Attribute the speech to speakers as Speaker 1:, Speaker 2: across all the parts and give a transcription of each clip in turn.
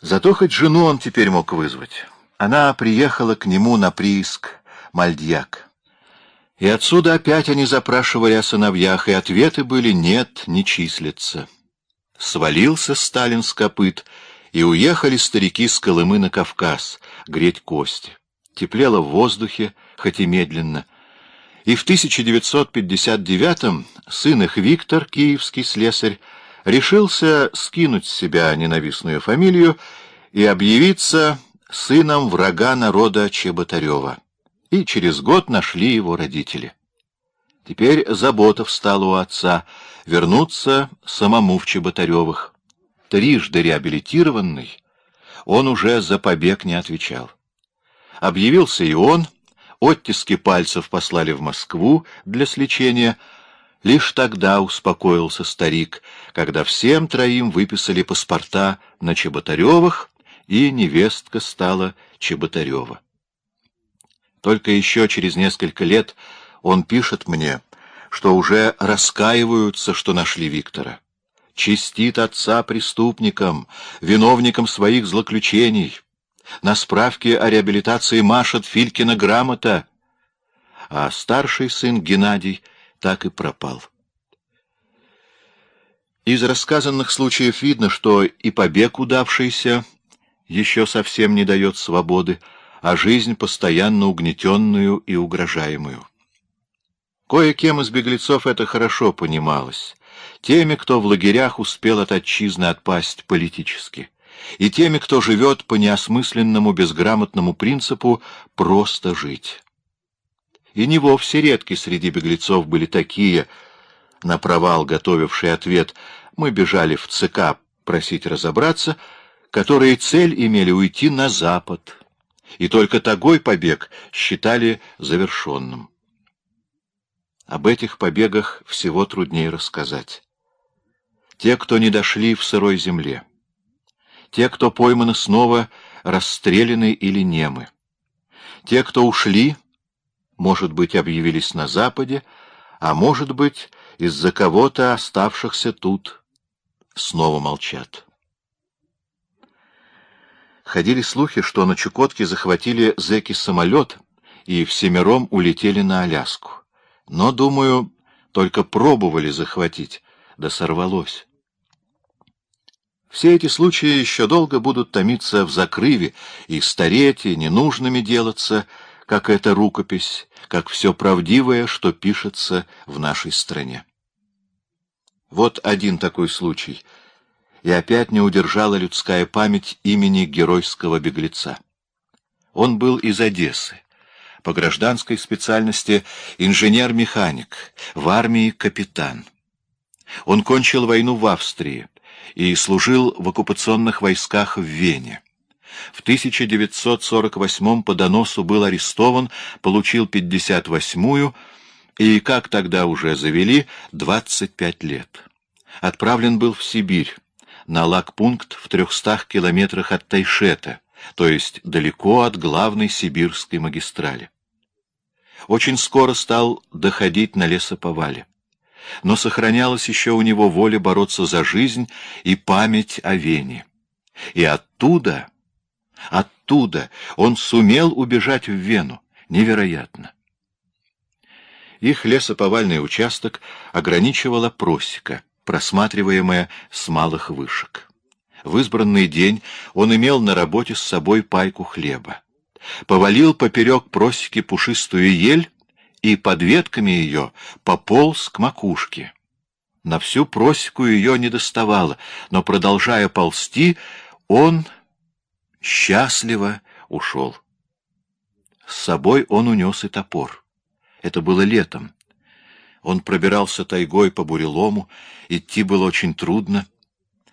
Speaker 1: Зато хоть жену он теперь мог вызвать. Она приехала к нему на прииск Мальдьяк. И отсюда опять они запрашивали о сыновьях, и ответы были «нет, не числится». Свалился Сталин с копыт, и уехали старики с Колымы на Кавказ греть кости. Теплело в воздухе, хоть и медленно. И в 1959-м сын их Виктор, киевский слесарь, решился скинуть с себя ненавистную фамилию и объявиться сыном врага народа Чеботарева и через год нашли его родители. Теперь забота встала у отца вернуться самому в Чеботаревых. Трижды реабилитированный, он уже за побег не отвечал. Объявился и он, оттиски пальцев послали в Москву для сличения. Лишь тогда успокоился старик, когда всем троим выписали паспорта на Чеботаревых, и невестка стала Чеботарева. Только еще через несколько лет он пишет мне, что уже раскаиваются, что нашли Виктора. Чистит отца преступникам, виновникам своих злоключений. На справке о реабилитации машет Филькина грамота, а старший сын Геннадий так и пропал. Из рассказанных случаев видно, что и побег удавшийся еще совсем не дает свободы, а жизнь постоянно угнетенную и угрожаемую. Кое-кем из беглецов это хорошо понималось. Теми, кто в лагерях успел от отчизны отпасть политически, и теми, кто живет по неосмысленному безграмотному принципу «просто жить». И не вовсе редки среди беглецов были такие, на провал готовившие ответ «мы бежали в ЦК просить разобраться», которые цель имели уйти на Запад, и только такой побег считали завершенным. Об этих побегах всего труднее рассказать. Те, кто не дошли в сырой земле, те, кто пойманы снова, расстреляны или немы, те, кто ушли, может быть, объявились на Западе, а может быть, из-за кого-то оставшихся тут снова молчат. Ходили слухи, что на Чукотке захватили зэки самолет и всемиром улетели на Аляску. Но, думаю, только пробовали захватить, да сорвалось. Все эти случаи еще долго будут томиться в закрыве и стареть, и ненужными делаться, как эта рукопись, как все правдивое, что пишется в нашей стране. Вот один такой случай — и опять не удержала людская память имени геройского беглеца. Он был из Одессы, по гражданской специальности инженер-механик, в армии капитан. Он кончил войну в Австрии и служил в оккупационных войсках в Вене. В 1948 по доносу был арестован, получил 58-ю и, как тогда уже завели, 25 лет. Отправлен был в Сибирь, на лагпункт в трехстах километрах от Тайшета, то есть далеко от главной сибирской магистрали. Очень скоро стал доходить на лесоповале. Но сохранялась еще у него воля бороться за жизнь и память о Вене. И оттуда, оттуда он сумел убежать в Вену. Невероятно. Их лесоповальный участок ограничивала просека — просматриваемая с малых вышек. В избранный день он имел на работе с собой пайку хлеба. Повалил поперек просеки пушистую ель и под ветками ее пополз к макушке. На всю просеку ее не доставало, но, продолжая ползти, он счастливо ушел. С собой он унес и топор. Это было летом. Он пробирался тайгой по бурелому, идти было очень трудно,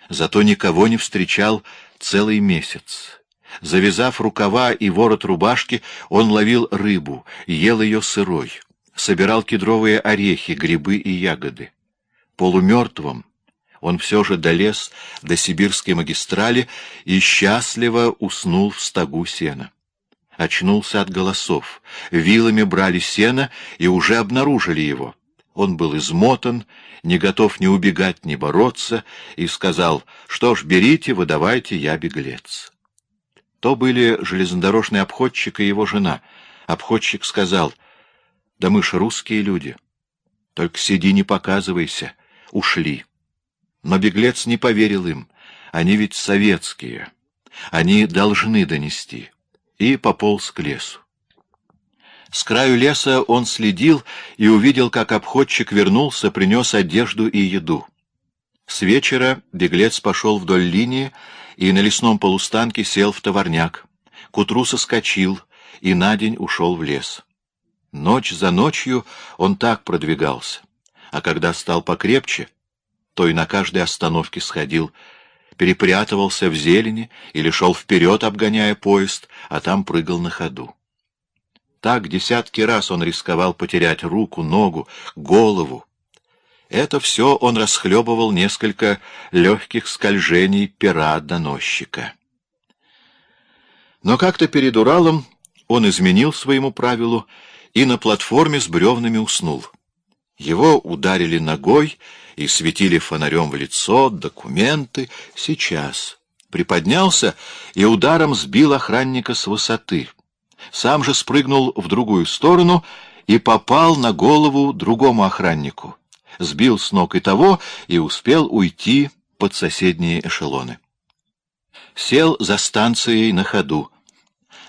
Speaker 1: зато никого не встречал целый месяц. Завязав рукава и ворот рубашки, он ловил рыбу, ел ее сырой, собирал кедровые орехи, грибы и ягоды. Полумертвым он все же долез до сибирской магистрали и счастливо уснул в стогу сена. Очнулся от голосов. Вилами брали сено и уже обнаружили его. Он был измотан, не готов ни убегать, ни бороться, и сказал, что ж, берите, выдавайте, я беглец. То были железнодорожный обходчик и его жена. Обходчик сказал, да мы ж русские люди, только сиди, не показывайся, ушли. Но беглец не поверил им, они ведь советские, они должны донести, и пополз к лесу. С краю леса он следил и увидел, как обходчик вернулся, принес одежду и еду. С вечера беглец пошел вдоль линии и на лесном полустанке сел в товарняк. К утру соскочил и на день ушел в лес. Ночь за ночью он так продвигался, а когда стал покрепче, то и на каждой остановке сходил, перепрятывался в зелени или шел вперед, обгоняя поезд, а там прыгал на ходу. Так десятки раз он рисковал потерять руку, ногу, голову. Это все он расхлебывал несколько легких скольжений пера доносчика. Но как-то перед Уралом он изменил своему правилу и на платформе с бревнами уснул. Его ударили ногой и светили фонарем в лицо, документы. Сейчас. Приподнялся и ударом сбил охранника с высоты сам же спрыгнул в другую сторону и попал на голову другому охраннику, сбил с ног и того и успел уйти под соседние эшелоны. Сел за станцией на ходу.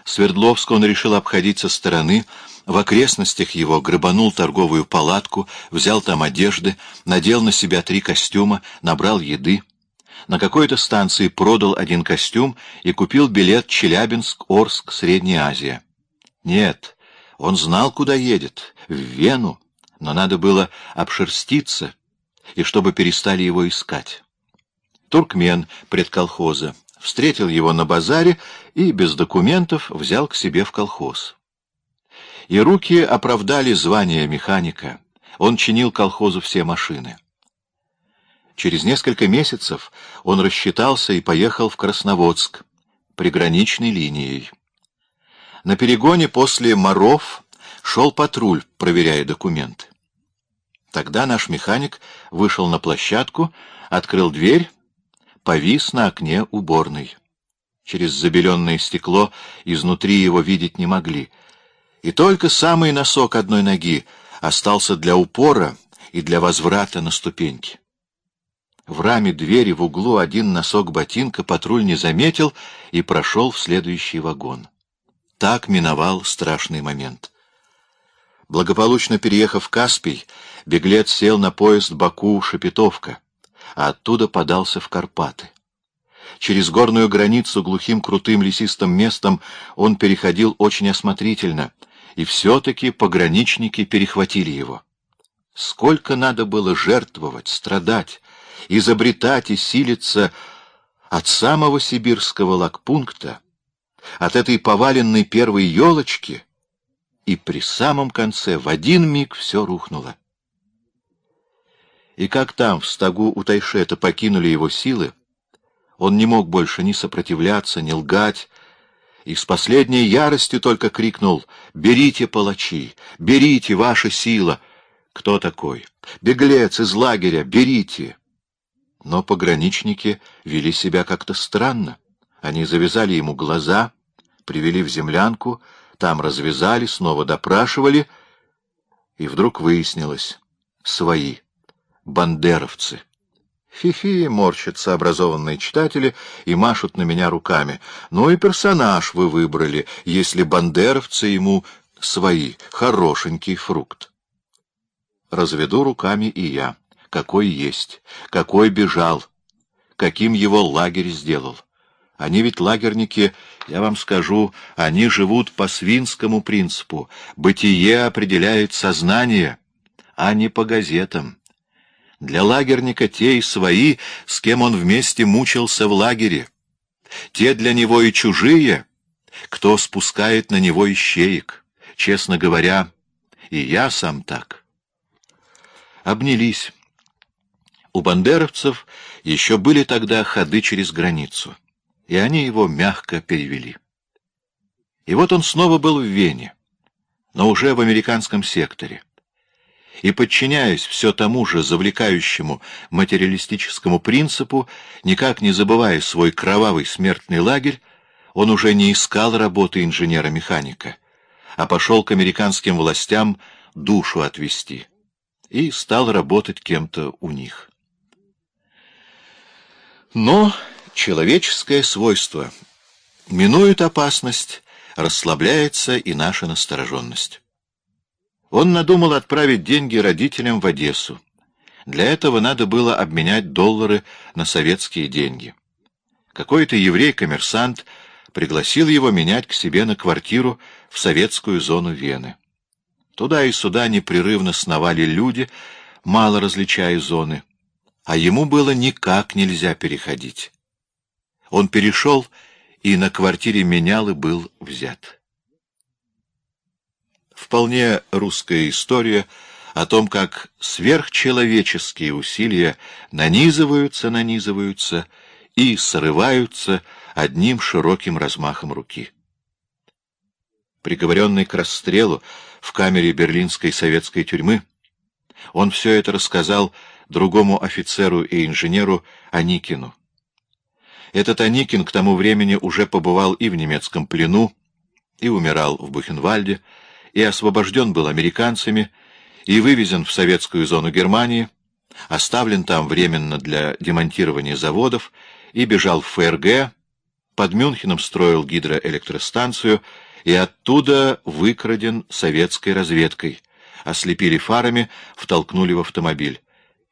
Speaker 1: Свердловск он решил обходить со стороны, в окрестностях его грабанул торговую палатку, взял там одежды, надел на себя три костюма, набрал еды. На какой-то станции продал один костюм и купил билет Челябинск, Орск, Средняя Азия. Нет, он знал, куда едет, в Вену, но надо было обшерститься, и чтобы перестали его искать. Туркмен предколхоза встретил его на базаре и без документов взял к себе в колхоз. И руки оправдали звание механика. Он чинил колхозу все машины. Через несколько месяцев он рассчитался и поехал в Красноводск, приграничной линией. На перегоне после Моров шел патруль, проверяя документы. Тогда наш механик вышел на площадку, открыл дверь, повис на окне уборной. Через забеленное стекло изнутри его видеть не могли. И только самый носок одной ноги остался для упора и для возврата на ступеньки. В раме двери в углу один носок ботинка патруль не заметил и прошел в следующий вагон. Так миновал страшный момент. Благополучно переехав Каспий, беглец сел на поезд Баку-Шепетовка, а оттуда подался в Карпаты. Через горную границу глухим крутым лесистым местом он переходил очень осмотрительно, и все-таки пограничники перехватили его. Сколько надо было жертвовать, страдать, изобретать и силиться от самого сибирского лагпункта от этой поваленной первой елочки, и при самом конце в один миг все рухнуло. И как там, в стогу у Тайшета, покинули его силы, он не мог больше ни сопротивляться, ни лгать, и с последней яростью только крикнул «Берите, палачи! Берите, ваша сила!» Кто такой? Беглец из лагеря! Берите! Но пограничники вели себя как-то странно. Они завязали ему глаза, привели в землянку, там развязали, снова допрашивали, и вдруг выяснилось — свои, бандеровцы. Хи-хи, морщатся образованные читатели и машут на меня руками. Ну и персонаж вы выбрали, если бандеровцы ему свои, хорошенький фрукт. Разведу руками и я. Какой есть, какой бежал, каким его лагерь сделал. Они ведь лагерники, я вам скажу, они живут по свинскому принципу. Бытие определяет сознание, а не по газетам. Для лагерника те и свои, с кем он вместе мучился в лагере. Те для него и чужие, кто спускает на него ищеек. Честно говоря, и я сам так. Обнялись. У бандеровцев еще были тогда ходы через границу и они его мягко перевели. И вот он снова был в Вене, но уже в американском секторе. И, подчиняясь все тому же завлекающему материалистическому принципу, никак не забывая свой кровавый смертный лагерь, он уже не искал работы инженера-механика, а пошел к американским властям душу отвести и стал работать кем-то у них. Но человеческое свойство минует опасность, расслабляется и наша настороженность. Он надумал отправить деньги родителям в Одессу. Для этого надо было обменять доллары на советские деньги. Какой-то еврей-коммерсант пригласил его менять к себе на квартиру в советскую зону Вены. Туда и сюда непрерывно сновали люди, мало различая зоны, а ему было никак нельзя переходить. Он перешел и на квартире менял и был взят вполне русская история о том, как сверхчеловеческие усилия нанизываются, нанизываются и срываются одним широким размахом руки. Приговоренный к расстрелу в камере берлинской советской тюрьмы, он все это рассказал другому офицеру и инженеру Аникину. Этот Аникин к тому времени уже побывал и в немецком плену, и умирал в Бухенвальде, и освобожден был американцами, и вывезен в советскую зону Германии, оставлен там временно для демонтирования заводов, и бежал в ФРГ, под Мюнхеном строил гидроэлектростанцию, и оттуда выкраден советской разведкой, ослепили фарами, втолкнули в автомобиль.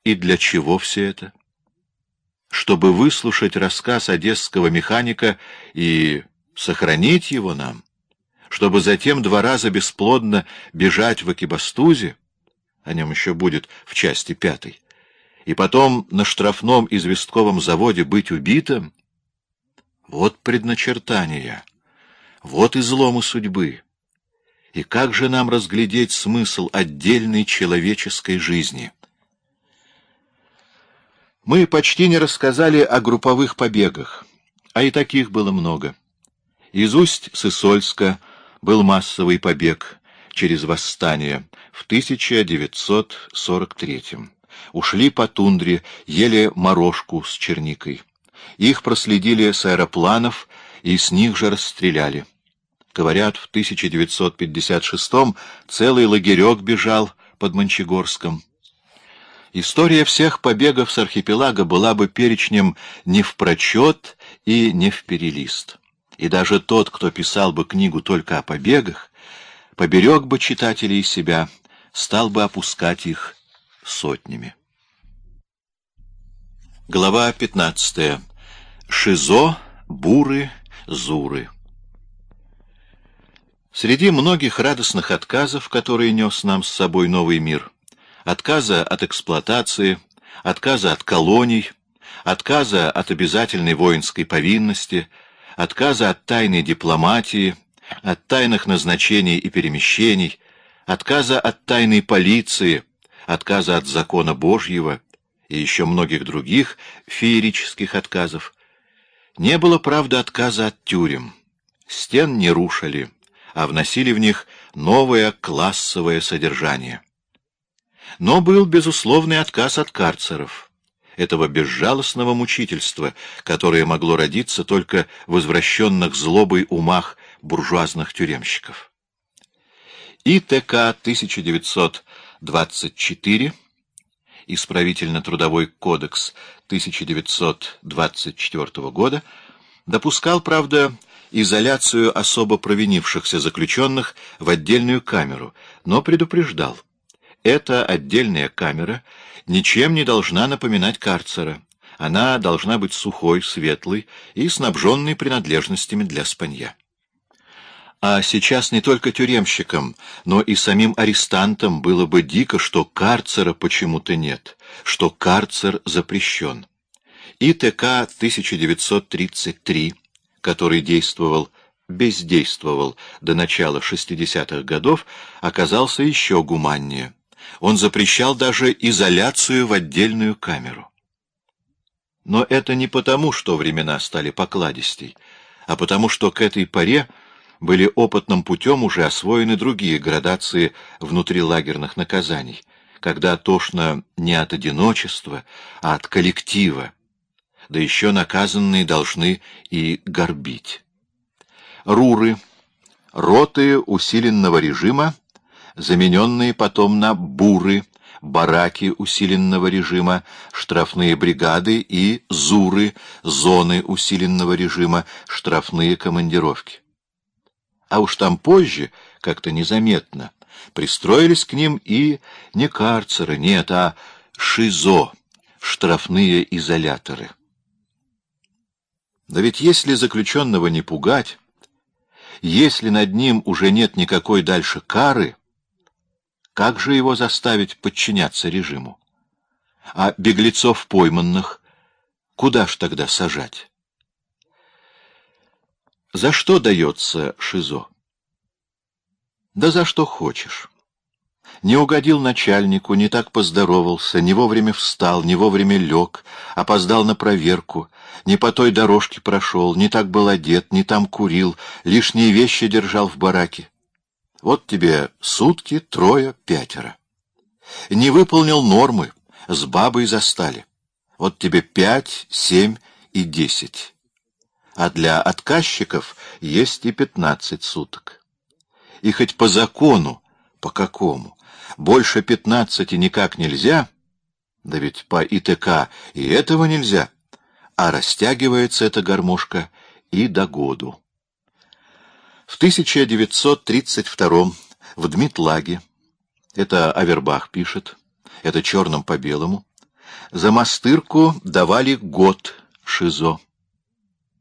Speaker 1: И для чего все это? Чтобы выслушать рассказ одесского механика и сохранить его нам чтобы затем два раза бесплодно бежать в Акибастузе, о нем еще будет в части пятой, и потом на штрафном известковом заводе быть убитым, вот предначертание, вот изломы судьбы. И как же нам разглядеть смысл отдельной человеческой жизни? Мы почти не рассказали о групповых побегах, а и таких было много. Из Усть-Сысольска был массовый побег через восстание в 1943 -м. Ушли по тундре, ели морожку с черникой. Их проследили с аэропланов и с них же расстреляли. Говорят, в 1956-м целый лагерек бежал под Мончегорском. История всех побегов с архипелага была бы перечнем не в прочет и не в перелист и даже тот, кто писал бы книгу только о побегах, поберег бы читателей себя, стал бы опускать их сотнями. Глава 15. Шизо, буры, зуры. Среди многих радостных отказов, которые нес нам с собой новый мир, отказа от эксплуатации, отказа от колоний, отказа от обязательной воинской повинности — отказа от тайной дипломатии, от тайных назначений и перемещений, отказа от тайной полиции, отказа от закона Божьего и еще многих других феерических отказов. Не было, правда, отказа от тюрем. Стен не рушили, а вносили в них новое классовое содержание. Но был безусловный отказ от карцеров этого безжалостного мучительства, которое могло родиться только в возвращенных злобой умах буржуазных тюремщиков. ИТК 1924, Исправительно-трудовой кодекс 1924 года, допускал, правда, изоляцию особо провинившихся заключенных в отдельную камеру, но предупреждал. Эта отдельная камера ничем не должна напоминать карцера. Она должна быть сухой, светлой и снабженной принадлежностями для спанья. А сейчас не только тюремщикам, но и самим арестантам было бы дико, что карцера почему-то нет, что карцер запрещен. ИТК 1933, который действовал бездействовал до начала 60-х годов, оказался еще гуманнее он запрещал даже изоляцию в отдельную камеру. Но это не потому, что времена стали покладистей, а потому что к этой поре были опытным путем уже освоены другие градации внутрилагерных наказаний, когда тошно не от одиночества, а от коллектива, да еще наказанные должны и горбить. Руры, роты усиленного режима, замененные потом на буры, бараки усиленного режима, штрафные бригады и зуры, зоны усиленного режима, штрафные командировки. А уж там позже, как-то незаметно, пристроились к ним и не карцеры, нет, а ШИЗО, штрафные изоляторы. Да ведь если заключенного не пугать, если над ним уже нет никакой дальше кары, как же его заставить подчиняться режиму? А беглецов пойманных куда ж тогда сажать? За что дается ШИЗО? Да за что хочешь. Не угодил начальнику, не так поздоровался, не вовремя встал, не вовремя лег, опоздал на проверку, не по той дорожке прошел, не так был одет, не там курил, лишние вещи держал в бараке. Вот тебе сутки, трое, пятеро. Не выполнил нормы, с бабой застали. Вот тебе пять, семь и десять. А для отказчиков есть и пятнадцать суток. И хоть по закону, по какому, больше пятнадцати никак нельзя, да ведь по ИТК и этого нельзя, а растягивается эта гармошка и до году. В 1932 в Дмитлаге, это Авербах пишет, это черным по белому, за мастырку давали год ШИЗО.